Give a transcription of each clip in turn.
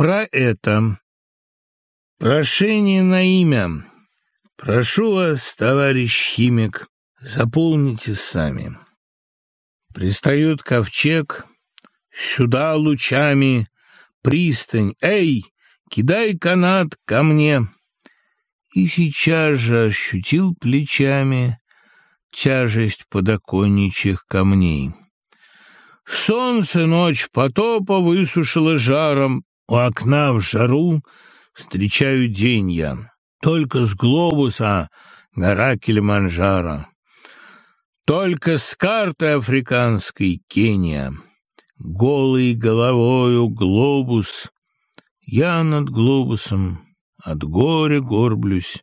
Про это. Прошение на имя. Прошу вас, товарищ химик, заполните сами. Пристает ковчег, сюда лучами, пристань, эй, кидай канат ко мне. И сейчас же ощутил плечами тяжесть подоконничьих камней. Солнце ночь потопа высушило жаром, у окна в жару встречаю день я. Только с глобуса гора Килиманджаро. Только с карты африканской Кения. Голый головою глобус. Я над глобусом от горя горблюсь.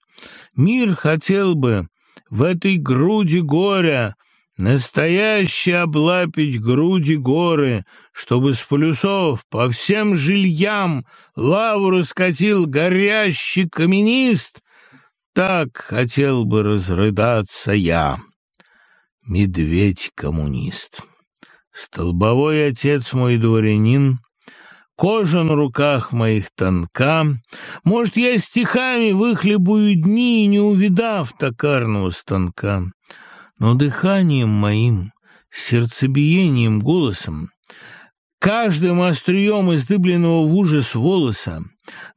Мир хотел бы в этой груди горя Настоящий облапить груди горы, чтобы с полюсов по всем жильям лаву раскатил горящий каменист, так хотел бы разрыдаться я, медведь-коммунист. Столбовой отец мой дворянин, кожа на руках моих тонка, может, я стихами выхлебую дни, не увидав токарного станка но дыханием моим, сердцебиением, голосом, каждым острием издыбленного в ужас волоса,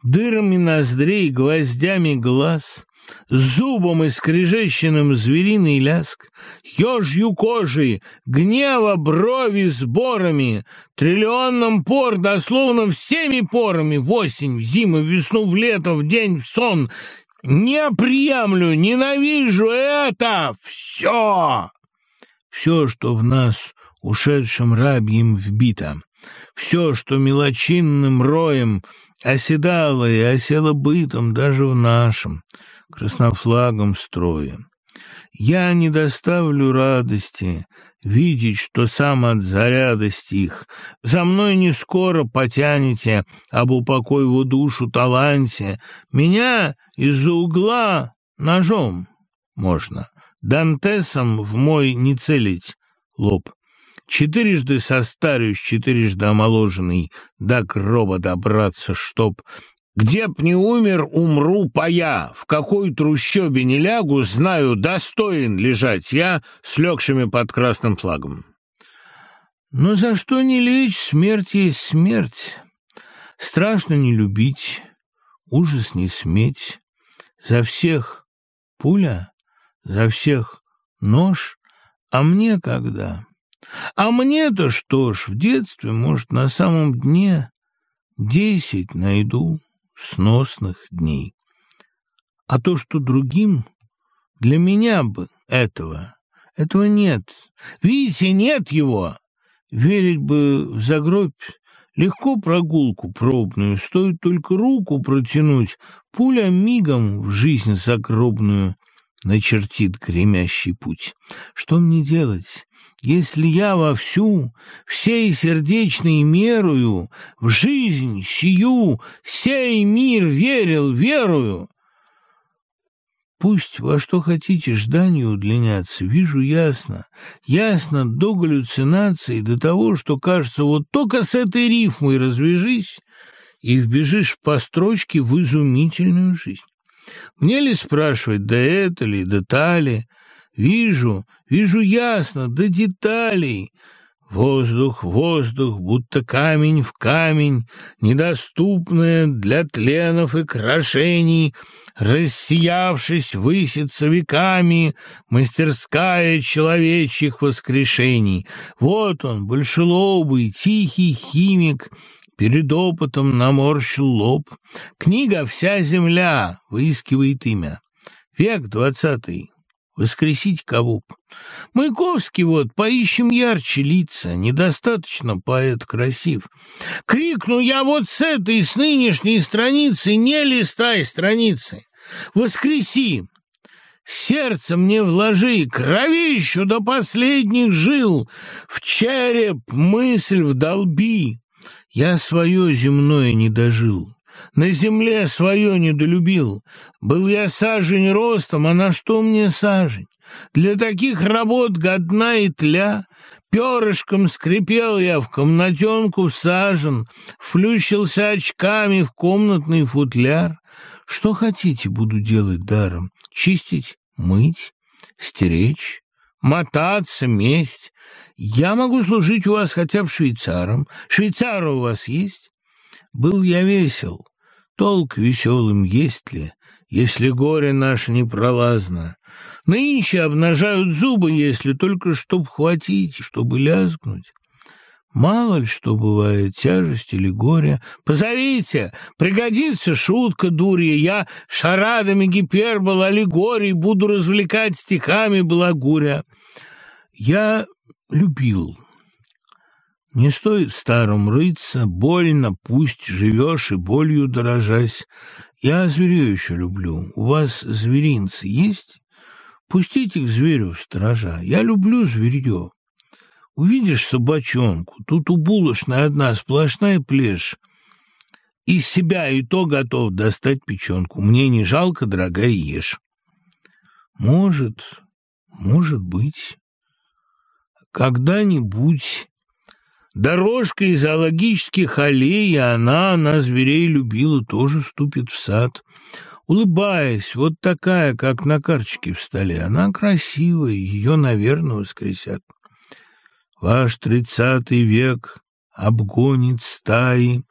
дырами ноздрей, гвоздями глаз, зубом и скрежещенным звериный ляск, ежью кожей, гнева брови сборами, триллионном пор, дословно всеми порами, в осень, в зиму, в весну, в лето, в день, в сон, не приемлю, ненавижу это все. Все, что в нас ушедшим рабьем вбито, все, что мелочинным роем оседало и осело бытом даже в нашем краснофлагом строе. Я не доставлю радости видеть, что сам от заряда стих. За мной не скоро потянете об упокоеву душу таланте. Меня из-за угла ножом можно. Дантесом в мой не целить лоб. Четырежды состарюсь, четырежды омоложенный, до гроба добраться, чтоб где б не умер, умру поя, в какой трущобе не лягу, знаю, достоин лежать я с легшими под красным флагом. Но за что не лечь, смерть есть смерть. Страшно не любить, ужас не сметь. За всех пуля, за всех нож, а мне когда? А мне-то что ж, в детстве, может, на самом дне десять найду сносных дней. А то, что другим, для меня бы этого, этого нет. Видите, нет его. Верить бы в загробь легко прогулку пробную, стоит только руку протянуть, пуля мигом в жизнь загробную начертит гремящий путь. Что мне делать? Если я вовсю, всей сердечной мерую, В жизнь сию, сей мир верил, верую, Пусть во что хотите жданию удлиняться, вижу ясно, ясно до галлюцинаций, до того, что кажется, вот только с этой рифмой развяжись и вбежишь по строчке в изумительную жизнь. Мне ли спрашивать, да это ли, да та ли? Вижу, вижу ясно, до деталей. Воздух, воздух, будто камень в камень, недоступное для тленов и крошений, рассиявшись, высится веками мастерская человечьих воскрешений. Вот он, большелобый, тихий химик, перед опытом наморщил лоб. Книга «Вся земля» выискивает имя. Век двадцатый. Воскресить кого б. Маяковский вот, поищем ярче лица, недостаточно поэт красив. Крикну я вот с этой, с нынешней страницы, не листай страницы. Воскреси, сердце мне вложи, кровищу до последних жил, в череп мысль вдолби. Я свое земное не дожил. На земле свое недолюбил. Был я сажень ростом, а на что мне сажень? Для таких работ годна и тля. Перышком скрипел я в комнатенку сажен, Флющился очками в комнатный футляр. Что хотите, буду делать даром? Чистить, мыть, стеречь, мотаться, месть. Я могу служить у вас хотя бы швейцаром. Швейцара у вас есть? Был я весел. Толк веселым есть ли, если горе наше непролазно? Нынче обнажают зубы, если только чтоб хватить, чтобы лязгнуть. Мало ли что бывает, тяжесть или горе. Позовите, пригодится шутка дурья. Я шарадами гипербол, аллегорий буду развлекать стихами благуря. Я любил. Не стоит старым рыться, больно, пусть живешь и болью дорожась. Я зверю еще люблю. У вас зверинцы есть? Пустите к зверю сторожа. Я люблю зверье. Увидишь собачонку, тут у булочной одна сплошная плешь. Из себя и то готов достать печенку. Мне не жалко, дорогая, ешь. Может, может быть, когда-нибудь дорожка из зоологических аллей, она, она зверей любила, тоже ступит в сад. Улыбаясь, вот такая, как на карточке в столе, она красивая, ее, наверное, воскресят. Ваш тридцатый век обгонит стаи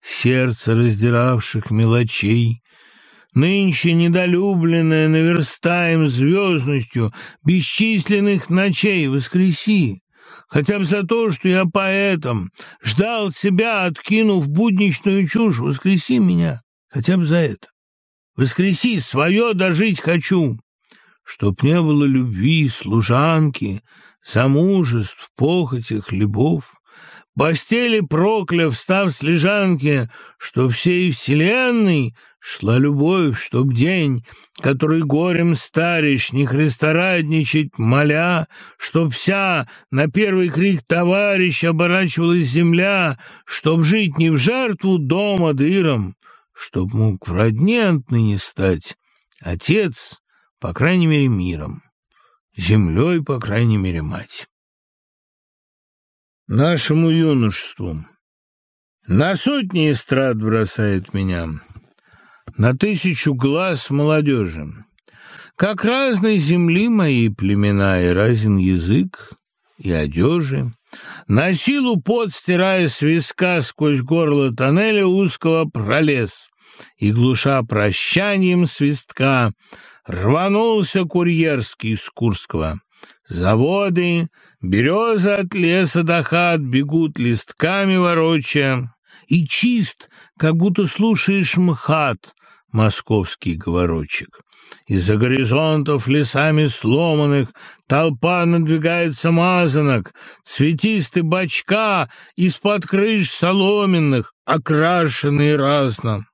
сердце раздиравших мелочей. Нынче недолюбленное наверстаем звездностью бесчисленных ночей воскреси. Хотя бы за то, что я поэтом ждал тебя, откинув будничную чушь, воскреси меня, хотя бы за это. Воскреси, свое дожить хочу, чтоб не было любви, служанки, замужеств, похоти, хлебов, постели прокляв, став с лежанки, что всей вселенной шла любовь, чтоб день, который горем старишь, не христорадничать моля, чтоб вся на первый крик товарищ оборачивалась земля, чтоб жить не в жертву дома дыром, чтоб мог в родне отныне стать отец, по крайней мере, миром землей, по крайней мере, мать. Нашему юношеству. На сотни эстрад бросает меня, на тысячу глаз молодежи. Как разной земли мои племена, и разен язык, и одежи. На силу пот, стирая с виска сквозь горло тоннеля узкого пролез, и, глуша прощанием свистка, рванулся курьерский из Курского. Заводы, березы от леса до хат бегут листками ворочая, и чист, как будто слушаешь мхат, московский говорочек. Из-за горизонтов лесами сломанных толпа надвигается мазанок, цветисты бочка из-под крыш соломенных, окрашенные разно.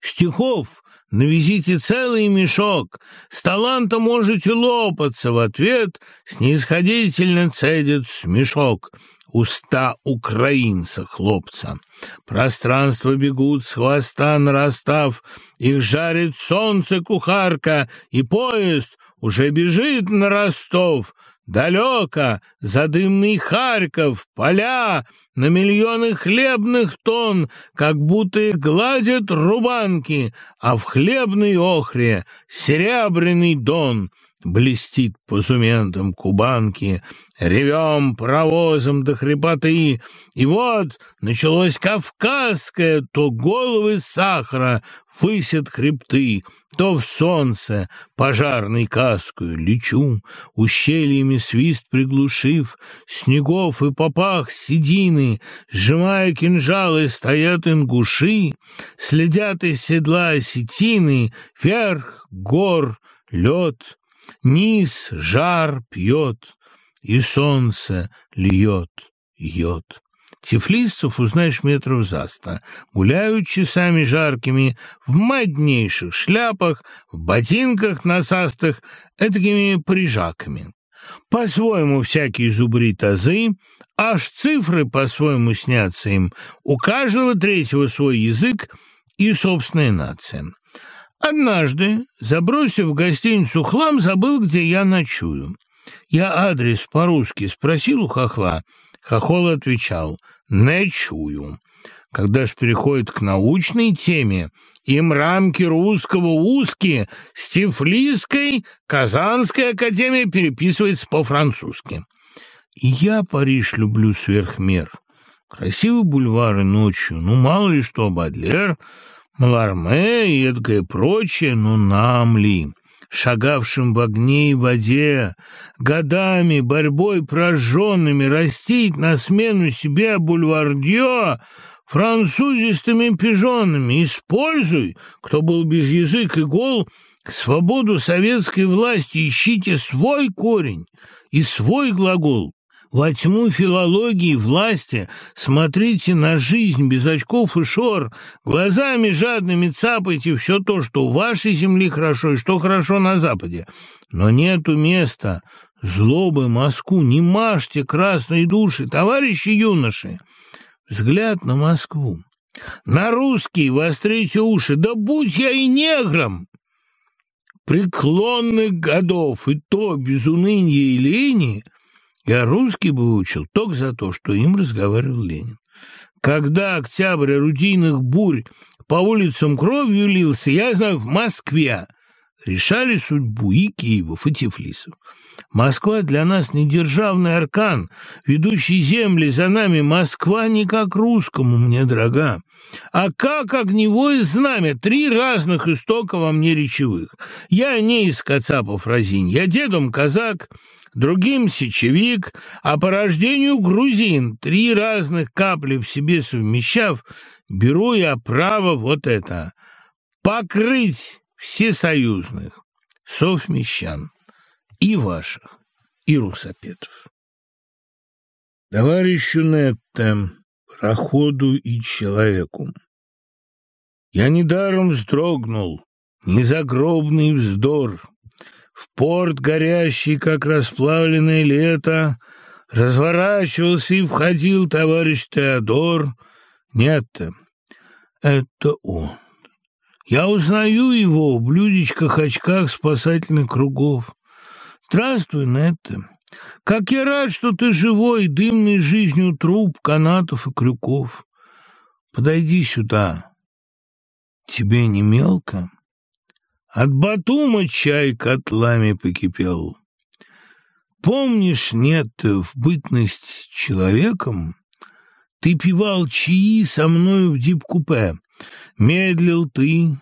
Стихов Навезите целый мешок, с таланта можете лопаться, в ответ снисходительно цедит смешок. Уста украинца хлопца. Пространство бегут с хвоста нарастав, их жарит солнце кухарка, и поезд уже бежит на Ростов — Далеко, за дымный Харьков, поля на миллионы хлебных тонн, как будто гладят рубанки, а в хлебной охре серебряный дон блестит по зументам кубанки, ревем паровозом до хрипоты, и вот началось кавказское, то головы сахара высят хребты, то в солнце пожарной каскою лечу, ущельями свист приглушив, снегов и попах седины, сжимая кинжалы, стоят ингуши, следят из седла осетины, вверх гор, лед, низ жар пьет, и солнце льет йод. Тифлисцев узнаешь метров за ста. Гуляют часами жаркими, в моднейших шляпах, в ботинках насастых, этакими прижаками. По-своему всякие зубри тазы, аж цифры по-своему снятся им. У каждого третьего свой язык, и собственная нация. Однажды, забросив в гостиницу хлам, забыл, где я ночую. Я адрес по-русски спросил у хохла. Хохол отвечал «Не чую». Когда ж переходит к научной теме, им рамки русского узкие, с Тифлисской Казанская академия переписывается по-французски. Я Париж люблю сверх мер. Красивые бульвары ночью, ну, мало ли что, Бадлер, Маларме и эдакое прочее, но нам ли, шагавшим в огне и воде, годами, борьбой прожженными, растить на смену себе бульвардье французистыми пижонами. Используй, кто был без язык и гол, свободу советской власти, ищите свой корень и свой глагол. Во тьму филологии власти смотрите на жизнь без очков и шор, глазами жадными цапайте все то, что у вашей земли хорошо и что хорошо на Западе. Но нету места злобы Москву, не мажьте красные души, товарищи юноши. Взгляд на Москву. На русский вострите уши, да будь я и негром! Преклонных годов, и то без уныния и лени — я русский бы учил только за то, что им разговаривал Ленин. Когда октябрь орудийных бурь по улицам кровью лился, я знаю, в Москве решали судьбу и Киевов, и Тифлисов. Москва для нас не державный аркан, ведущий земли за нами. Москва не как русскому мне дорога, а как огневое знамя, три разных истока во мне речевых. Я не из Кацапов разинь, я дедом казак, другим сечевик, а по рождению грузин, три разных капли в себе совмещав, беру я право вот это — покрыть всесоюзных совмещан и ваших, и русопетов. Товарищу Нетте, проходу и человеку, я недаром вздрогнул, незагробный вздор, в порт, горящий, как расплавленное лето, разворачивался и входил товарищ Теодор. Нет, это он. Я узнаю его в блюдечках-очках спасательных кругов. Здравствуй, Нетта. Как я рад, что ты живой, дымной жизнью труб, канатов и крюков. Подойди сюда. Тебе не мелко? От Батума чай котлами покипел. Помнишь, нет, в бытность человеком ты пивал чаи со мною в дип-купе. Медлил ты,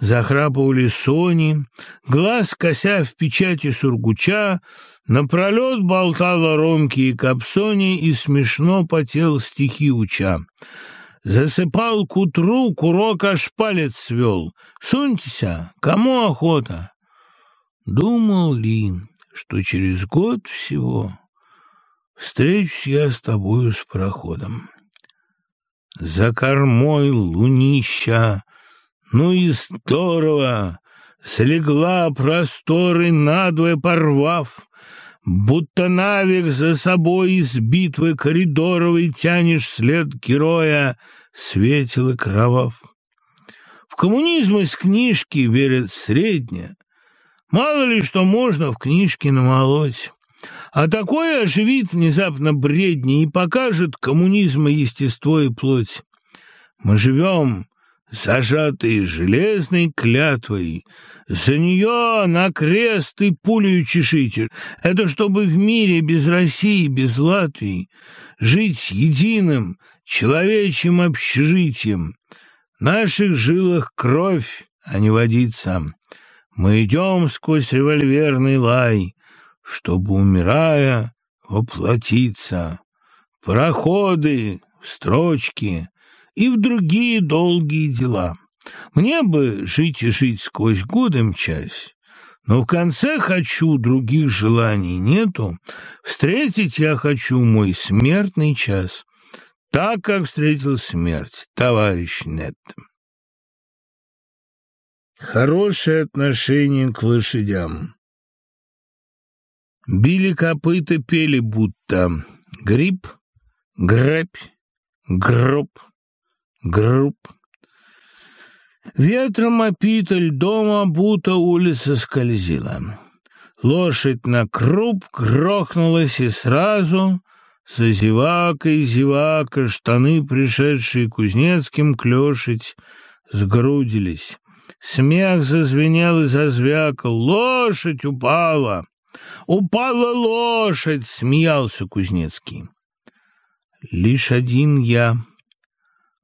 захрапывали сони, глаз кося в печати сургуча, напролет болтала ромки и капсони и смешно потел стихи уча. Засыпал к утру, курок аж палец свел. Суньтеся, кому охота? Думал ли, что через год всего встречусь я с тобою с пароходом? За кормой лунища, ну и здорово, слегла просторы надвое порвав, Будто навек за собой из битвы коридоровой Тянешь след героя, светил и кровав. В коммунизм из книжки верят средне. Мало ли что можно в книжке намолоть. А такое оживит внезапно бредни и покажет коммунизма естество и плоть. Мы живем зажатые железной клятвой. За нее на крест и пулю чешите. Это чтобы в мире без России, без Латвии жить единым человечьим общежитием. В наших жилах кровь, а не водица. Мы идем сквозь револьверный лай, чтобы, умирая, воплотиться. Проходы, строчки — и в другие долгие дела. Мне бы жить и жить сквозь годы мчась, но в конце хочу, других желаний нету. Встретить я хочу мой смертный час, так, как встретил смерть товарищ Нет. Хорошее отношение к лошадям. Били копыта, пели будто гриб, грабь, гроб, групп. Ветром опита, льдом обута улица скользила. Лошадь на круп грохнулась и сразу за зевакой зевака штаны, пришедшие Кузнецким клешить, сгрудились. Смех зазвенел и зазвякал. «Лошадь упала! Упала лошадь!» — смеялся Кузнецкий. Лишь один я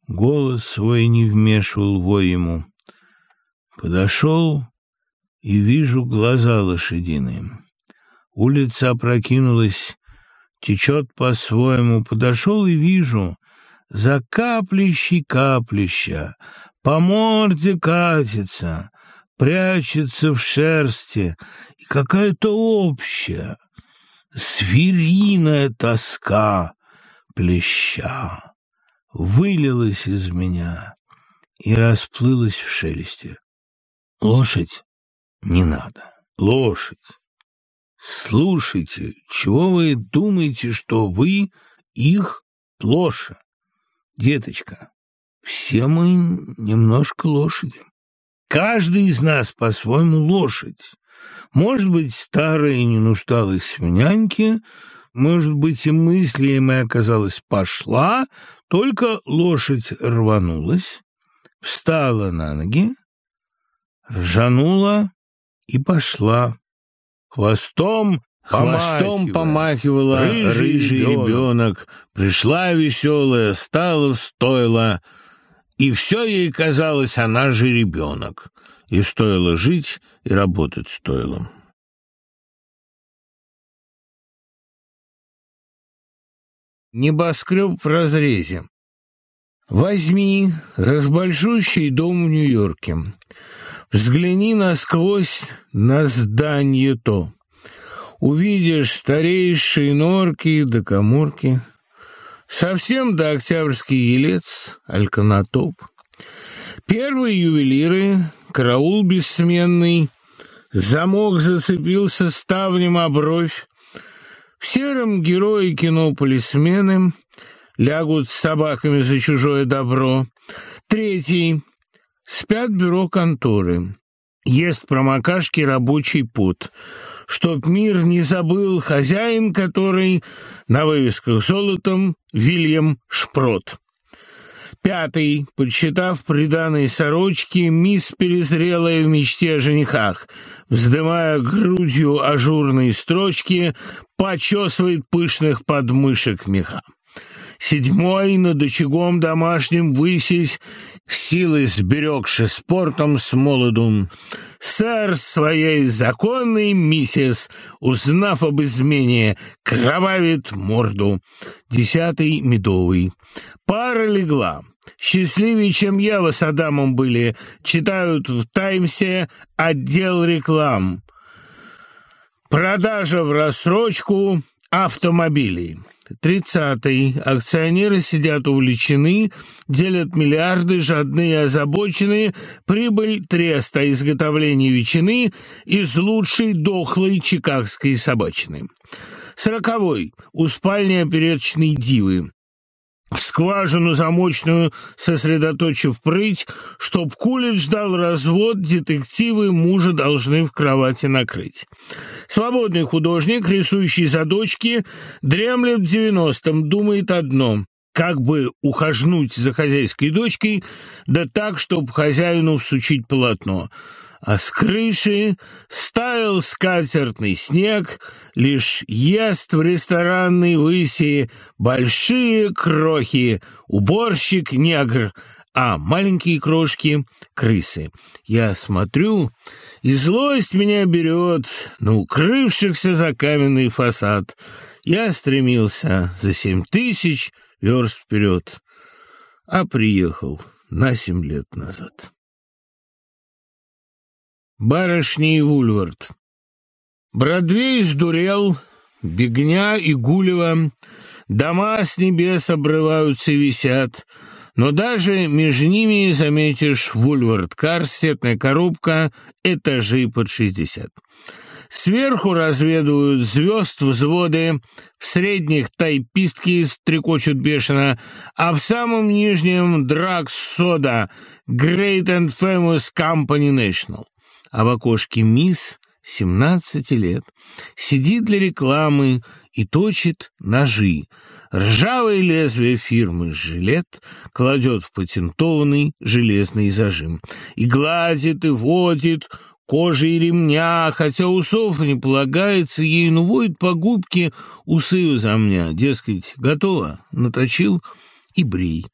голос свой не вмешивал во ему. Подошел и вижу глаза лошадиные. Улица опрокинулась, течет по-своему. Подошел и вижу, за каплищей каплища, по морде катится, прячется в шерсти, и какая-то общая, звериная тоска плеща вылилась из меня и расплылась в шелесте. Лошадь не надо. Лошадь. Слушайте, чего вы думаете, что вы их плоша? Деточка, все мы немножко лошади. Каждый из нас по-своему лошадь. Может быть, старая не нуждалась в няньке, может быть, и мысли моя оказалась пошла, только лошадь рванулась, встала на ноги, ржанула и пошла. Хвостом Хвостом помахивала рыжий, рыжий ребенок. ребенок. Пришла веселая, стала стоила, и все ей казалось, она же ребенок. И стоило жить, и работать стоило. Небоскреб в разрезе. Возьми разбольшущий дом в Нью-Йорке. Взгляни насквозь на здание то. Увидишь старейшие норки да коморки. Совсем до Октябрьский елец, Альканатоп. Первые ювелиры, караул бессменный, замок зацепился ставнем обровь. В сером герои кино полисмены лягут с собаками за чужое добро. Третий Спят бюро конторы. Ест промокашки рабочий пот. Чтоб мир не забыл хозяин, который на вывесках золотом Вильям Шпрот. Пятый, подсчитав приданные сорочки, мисс перезрелая в мечте о женихах, вздымая грудью ажурные строчки, почесывает пышных подмышек меха. Седьмой над очагом домашним высись, силой сберегши спортом с молоду. Сэр своей законной миссис, узнав об измене, кровавит морду. Десятый медовый. Пара легла. Счастливее, чем я вы с Адамом были, читают в «Таймсе» отдел реклам. Продажа в рассрочку автомобилей. Тридцатый. Акционеры сидят увлечены, делят миллиарды, жадные и озабоченные, прибыль треста, изготовление ветчины из лучшей дохлой чикагской собачины. Сороковой. У спальни опереточной дивы скважину замочную, сосредоточив прыть, чтоб Кулич ждал развод, детективы мужа должны в кровати накрыть. Свободный художник, рисующий задочки, дремлет в девяностом, думает одно — как бы ухажнуть за хозяйской дочкой, да так, чтоб хозяину всучить полотно — а с крыши стаял скатертный снег, лишь ест в ресторанной выси большие крохи, уборщик-негр, а маленькие крошки — крысы. Я смотрю, и злость меня берет на укрывшихся за каменный фасад. Я стремился за семь тысяч верст вперед, а приехал на семь лет назад. Барышни и Вульвард. Бродвей сдурел, Бегня и Гулева, дома с небес обрываются и висят, но даже между ними заметишь Вульвард Кар, сетная коробка, этажи под шестьдесят. Сверху разведывают звезд взводы, в средних тайпистки стрекочут бешено, а в самом нижнем драк сода Great and Famous Company National. А в окошке мисс 17 лет сидит для рекламы и точит ножи. Ржавое лезвие фирмы «Жилет» кладет в патентованный железный зажим и гладит, и водит, кожи и ремня, хотя усов не полагается ей, но воет по губке усы возомня. Дескать, готово, наточил и брей.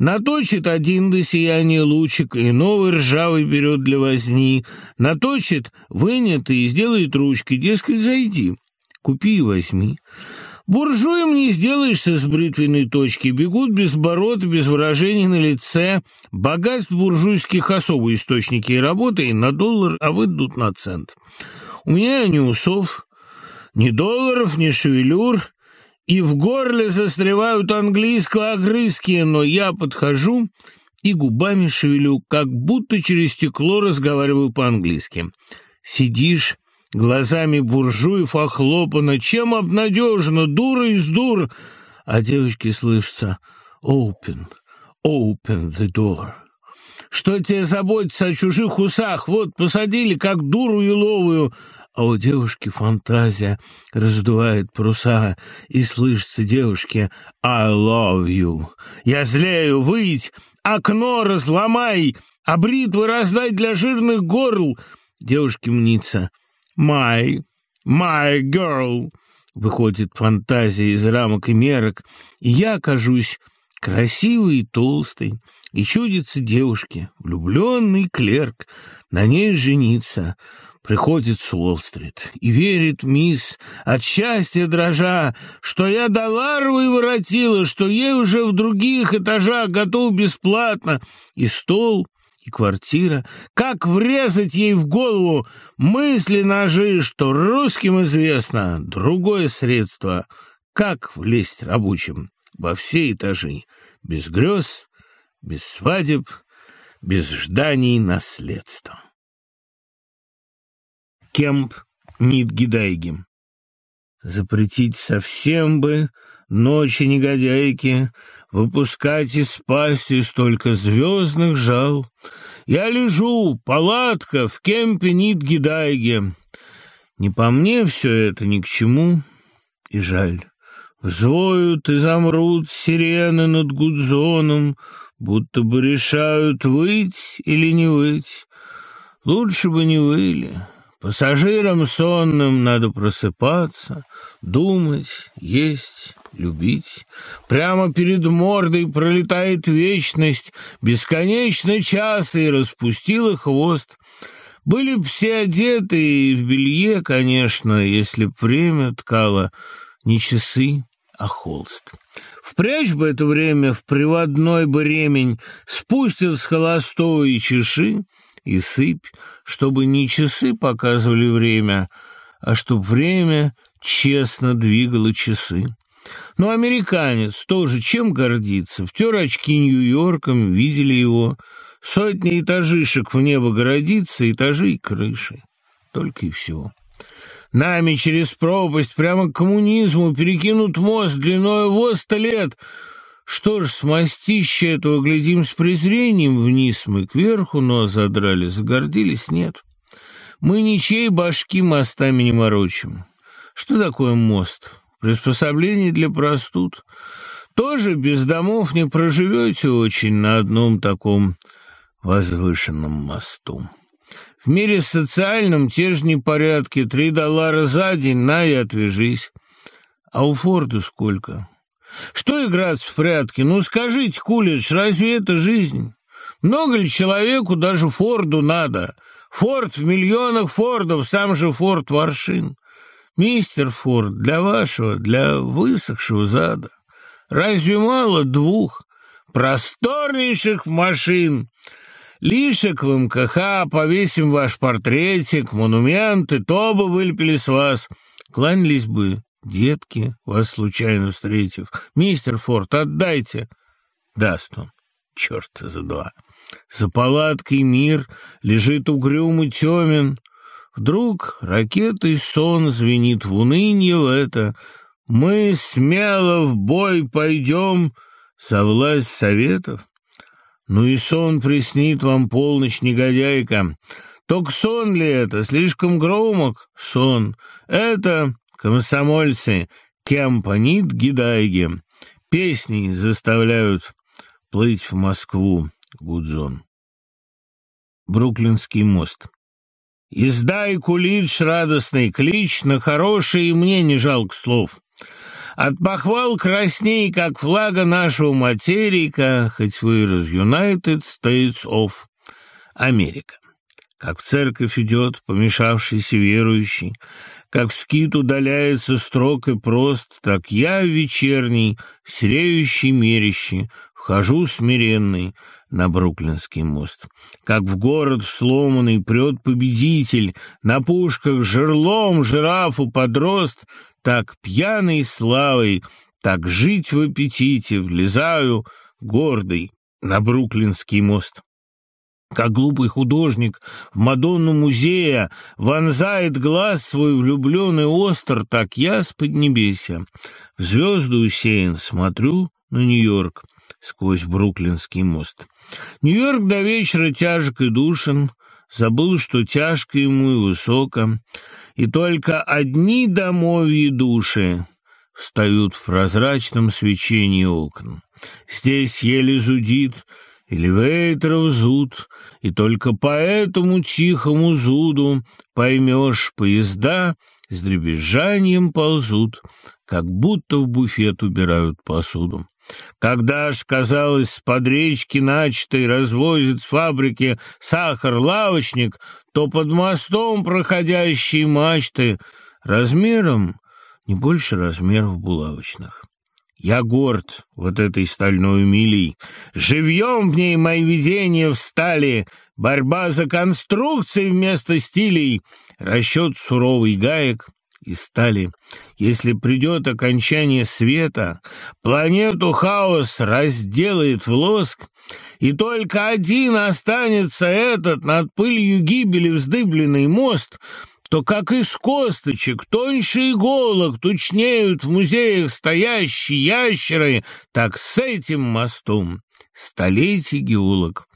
Наточит один до сияния лучик, и новый ржавый берет для возни. Наточит, вынет и сделает ручки, дескать, зайди, купи и возьми. Буржуем не сделаешься с бритвенной точки, бегут без бород, без выражений на лице. Богатств буржуйских особые источники и работы на доллар, а выдадут на цент. У меня ни усов, ни долларов, ни шевелюр, и в горле застревают английского огрызки, но я подхожу и губами шевелю, как будто через стекло разговариваю по-английски. Сидишь Глазами буржуев охлопано, чем обнадежено, дура из дур. А девочки слышатся «Open, open the door». Что тебе заботиться о чужих усах? Вот посадили, как дуру еловую, а у девушки фантазия раздувает паруса, и слышится девушке «I love you». Я злею, выть, окно разломай, а бритвы раздай для жирных горл. Девушке мнится «My, my girl!» Выходит фантазия из рамок и мерок, и я окажусь красивый и толстый, и чудится девушке, влюбленный клерк, на ней жениться. Приходит с Уолл-стрит и верит мисс, от счастья дрожа, что я долларовый воротила, что ей уже в других этажах готов бесплатно. И стол, и квартира. Как врезать ей в голову? Мысли ножи, что русским известно. Другое средство, как влезть рабочим во все этажи, без грез, без свадеб, без жданий наследства. Кемп Нидгидайги Запретить совсем бы ночи негодяйки, Выпускать из пасти столько звездных жал. Я лежу, палатка, в кемпе Нидгидайге. Не по мне все это ни к чему, и жаль. Взвоют и замрут сирены над Гудзоном, Будто бы решают, выть или не выть. Лучше бы не выли. Пассажирам сонным надо просыпаться, думать, есть, любить. Прямо перед мордой пролетает вечность, бесконечно час и распустила хвост. Были б все одеты и в белье, конечно, если б время ткало не часы, а холст. Впрячь бы это время в приводной бы ремень, спустят с холостого и чеши, и сыпь, чтобы не часы показывали время, а чтоб время честно двигало часы. Но американец тоже чем гордится? Втер очки Нью-Йорком, видели его. Сотни этажишек в небо городится, этажи и крыши. Только и всего. Нами через пропасть прямо к коммунизму перекинут мост длиной в сто лет — что ж, с мастища этого глядим с презрением вниз мы кверху, но задрали, загордились, нет. Мы ничьей башки мостами не морочим. Что такое мост? Приспособление для простуд. Тоже без домов не проживете очень на одном таком возвышенном мосту. В мире социальном те же непорядки, три доллара за день, на и отвяжись. А у Форда сколько? Что играть в прятки? Ну, скажите, Кулич, разве это жизнь? Много ли человеку, даже Форду, надо? Форд в миллионах Фордов, сам же Форд воршин. Мистер Форд, для вашего, для высохшего зада. Разве мало двух просторнейших машин? Лишек в МХАТ, повесим ваш портретик, монумент и то бы вылепили с вас. Кланялись бы Детки, вас случайно встретив. Мистер Форд, отдайте. Даст он. Черта с два. За палаткой мир лежит угрюм и темен. Вдруг ракетой сон звенит в унынье в это. Мы смело в бой пойдем за власть советов. Ну и сон приснит вам полночь, негодяйка. Только сон ли это? Слишком громок сон. Это комсомольцы Кемпанит Гидайги. Песни заставляют плыть в Москву, Гудзон. Бруклинский мост. Издай кулич радостный клич, на хорошие мне не жалко слов. От похвал красней, как флага нашего материка, хоть вы из United States of America. Как в церковь идет помешавшийся верующий, как в скит удаляется строк и прост, так я вечерний, сереющий мерящий, вхожу смиренный, на Бруклинский мост. Как в город сломанный прет победитель, на пушках жерлом жирафу подрост, так пьяной славой, так жить в аппетите, влезаю гордый на Бруклинский мост. Как глупый художник в Мадонну музея вонзает глаз свой влюбленный остр, так я с поднебесья в звезды усеян смотрю на Нью-Йорк сквозь Бруклинский мост. Нью-Йорк до вечера тяжек и душен, забыл, что тяжко ему и высоко, и только одни домовьи души встают в прозрачном свечении окон. Здесь еле зудит, элевейторов зуд, и только по этому тихому зуду поймешь, поезда с дребезжанием ползут, как будто в буфет убирают посуду. Когда ж, казалось, под речки начатой развозит с фабрики сахар-лавочник, то под мостом проходящие мачты размером не больше размеров булавочных. Я горд вот этой стальной милей. Живьем в ней мои видения встали. Борьба за конструкции вместо стилей. Расчет суровый гаек — и стали. Если придет окончание света, планету хаос разделает в лоск, и только один останется этот над пылью гибели вздыбленный мост, то, как из косточек, тоньше иголок тучнеют в музеях стоящие ящеры, так с этим мостом столетий геолог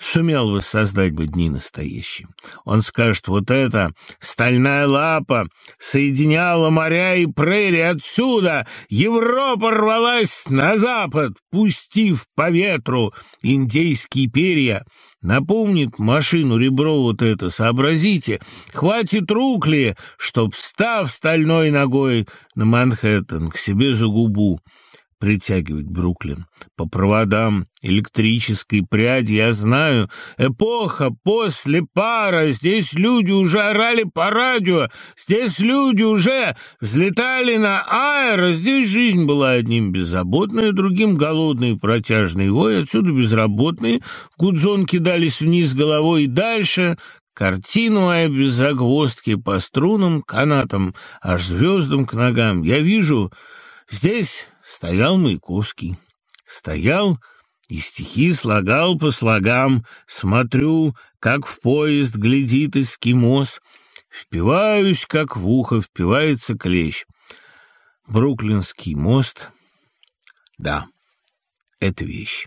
сумел воссоздать бы дни настоящие. Он скажет, вот эта стальная лапа соединяла моря и прерии отсюда. Европа рвалась на запад, пустив по ветру индейские перья. Напомнит машину ребро вот это, сообразите. Хватит рук ли, чтоб, став стальной ногой на Манхэттен к себе за губу, притягивать Бруклин. По проводам электрической пряди я знаю, эпоха после пара, здесь люди уже орали по радио, здесь люди уже взлетали на аэро, здесь жизнь была одним беззаботной, другим голодный и протяжный вой, отсюда безработные, в гудзон кидались вниз головой и дальше, Картину моя без загвоздки по струнам, канатам, аж звездам к ногам. Я вижу, здесь Стоял Маяковский. Стоял и стихи слагал по слогам. Смотрю, как в поезд глядит эскимос. Впиваюсь, как в ухо впивается клещ. Бруклинский мост. Да, это вещь.